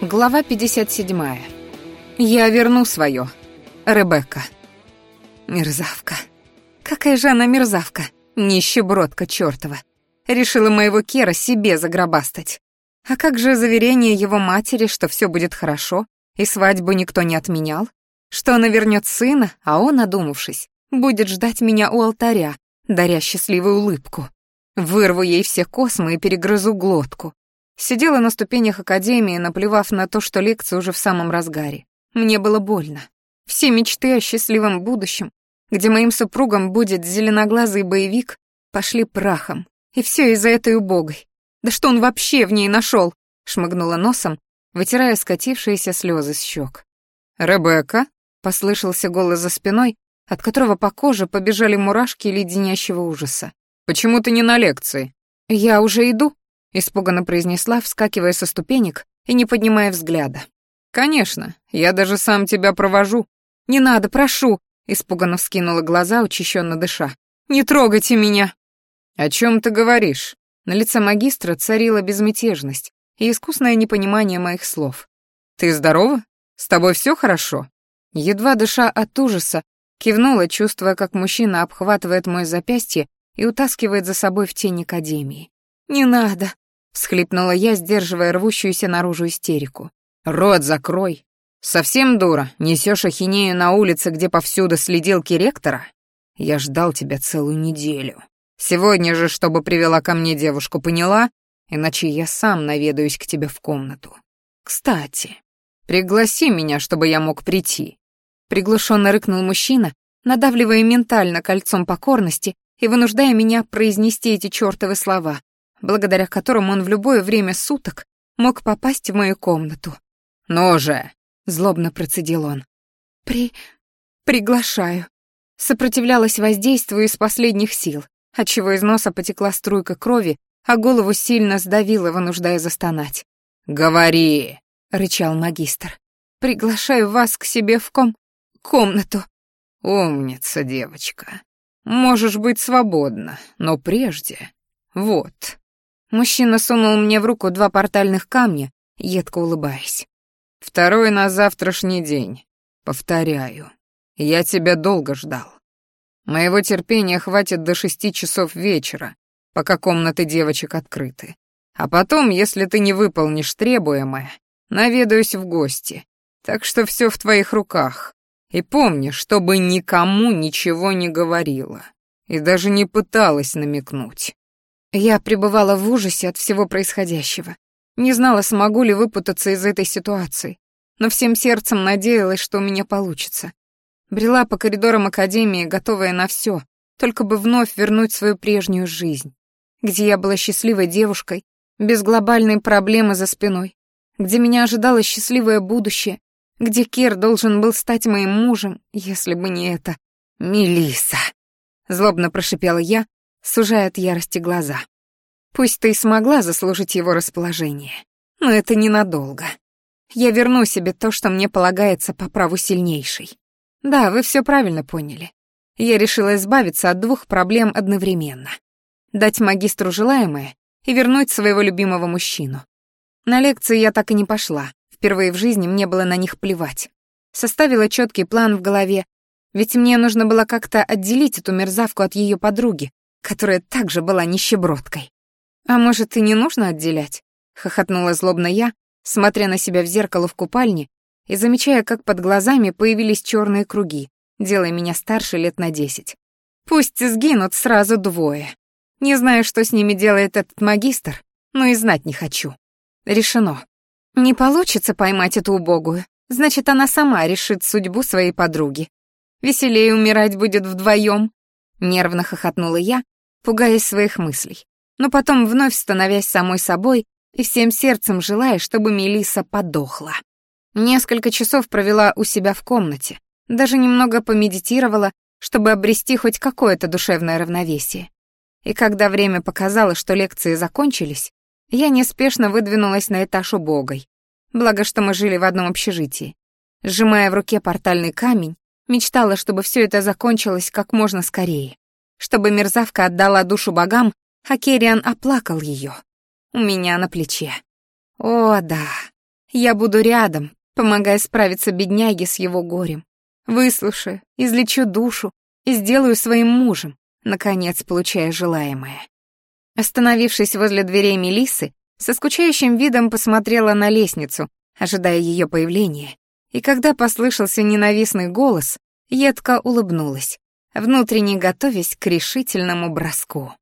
Глава 57. Я верну свое. Ребекка. Мерзавка. Какая же она мерзавка. Нищебродка чертова. Решила моего Кера себе загробастать. А как же заверение его матери, что все будет хорошо, и свадьбу никто не отменял? Что она вернет сына, а он, одумавшись, будет ждать меня у алтаря, даря счастливую улыбку. Вырву ей все космы и перегрызу глотку. Сидела на ступенях академии, наплевав на то, что лекция уже в самом разгаре. Мне было больно. Все мечты о счастливом будущем, где моим супругом будет зеленоглазый боевик, пошли прахом. И все из-за этой убогой. Да что он вообще в ней нашел? шмыгнула носом, вытирая скатившиеся слезы с щек. «Ребекка?» — послышался голос за спиной, от которого по коже побежали мурашки леденящего ужаса. «Почему ты не на лекции?» «Я уже иду», Испуганно произнесла, вскакивая со ступенек и не поднимая взгляда. «Конечно, я даже сам тебя провожу». «Не надо, прошу!» Испуганно вскинула глаза, учащенно дыша. «Не трогайте меня!» «О чем ты говоришь?» На лице магистра царила безмятежность и искусное непонимание моих слов. «Ты здорова? С тобой все хорошо?» Едва дыша от ужаса, кивнула, чувствуя, как мужчина обхватывает мое запястье и утаскивает за собой в тень Академии. «Не надо», — всхлипнула я, сдерживая рвущуюся наружу истерику. «Рот закрой! Совсем дура, несешь ахинею на улице, где повсюду следилки ректора? Я ждал тебя целую неделю. Сегодня же, чтобы привела ко мне девушку, поняла? Иначе я сам наведаюсь к тебе в комнату. Кстати, пригласи меня, чтобы я мог прийти». Приглушенно рыкнул мужчина, надавливая ментально кольцом покорности и вынуждая меня произнести эти чертовы слова, благодаря которым он в любое время суток мог попасть в мою комнату. «Ну же!» — злобно процедил он. «При... приглашаю». Сопротивлялась воздействию из последних сил, отчего из носа потекла струйка крови, а голову сильно сдавило, вынуждая застонать. «Говори!» — рычал магистр. «Приглашаю вас к себе в ком... комнату». «Умница, девочка. Можешь быть свободна, но прежде...» «Вот». Мужчина сунул мне в руку два портальных камня, едко улыбаясь. «Второй на завтрашний день. Повторяю, я тебя долго ждал. Моего терпения хватит до шести часов вечера, пока комнаты девочек открыты. А потом, если ты не выполнишь требуемое, наведаюсь в гости. Так что все в твоих руках. И помни, чтобы никому ничего не говорила. И даже не пыталась намекнуть. Я пребывала в ужасе от всего происходящего. Не знала, смогу ли выпутаться из этой ситуации, но всем сердцем надеялась, что у меня получится. Брела по коридорам Академии, готовая на все, только бы вновь вернуть свою прежнюю жизнь, где я была счастливой девушкой, без глобальной проблемы за спиной, где меня ожидало счастливое будущее, где Кир должен был стать моим мужем, если бы не это. Мелиса, злобно прошипела я, сужая от ярости глаза. «Пусть ты и смогла заслужить его расположение, но это ненадолго. Я верну себе то, что мне полагается по праву сильнейшей. Да, вы все правильно поняли. Я решила избавиться от двух проблем одновременно. Дать магистру желаемое и вернуть своего любимого мужчину. На лекции я так и не пошла, впервые в жизни мне было на них плевать. Составила четкий план в голове, ведь мне нужно было как-то отделить эту мерзавку от ее подруги, которая также была нищебродкой. «А может, и не нужно отделять?» — хохотнула злобно я, смотря на себя в зеркало в купальне и замечая, как под глазами появились черные круги, делая меня старше лет на десять. «Пусть сгинут сразу двое. Не знаю, что с ними делает этот магистр, но и знать не хочу. Решено. Не получится поймать эту убогую, значит, она сама решит судьбу своей подруги. Веселее умирать будет вдвоем. Нервно хохотнула я, пугаясь своих мыслей, но потом вновь становясь самой собой и всем сердцем желая, чтобы Мелиса подохла. Несколько часов провела у себя в комнате, даже немного помедитировала, чтобы обрести хоть какое-то душевное равновесие. И когда время показало, что лекции закончились, я неспешно выдвинулась на этаж убогой. Благо, что мы жили в одном общежитии. Сжимая в руке портальный камень, Мечтала, чтобы все это закончилось как можно скорее. Чтобы мерзавка отдала душу богам, а Керриан оплакал ее. У меня на плече. О, да. Я буду рядом, помогая справиться бедняге с его горем. Выслушаю, излечу душу и сделаю своим мужем, наконец получая желаемое. Остановившись возле дверей Мелисы, со скучающим видом посмотрела на лестницу, ожидая ее появления, и когда послышался ненавистный голос, едко улыбнулась, внутренне готовясь к решительному броску.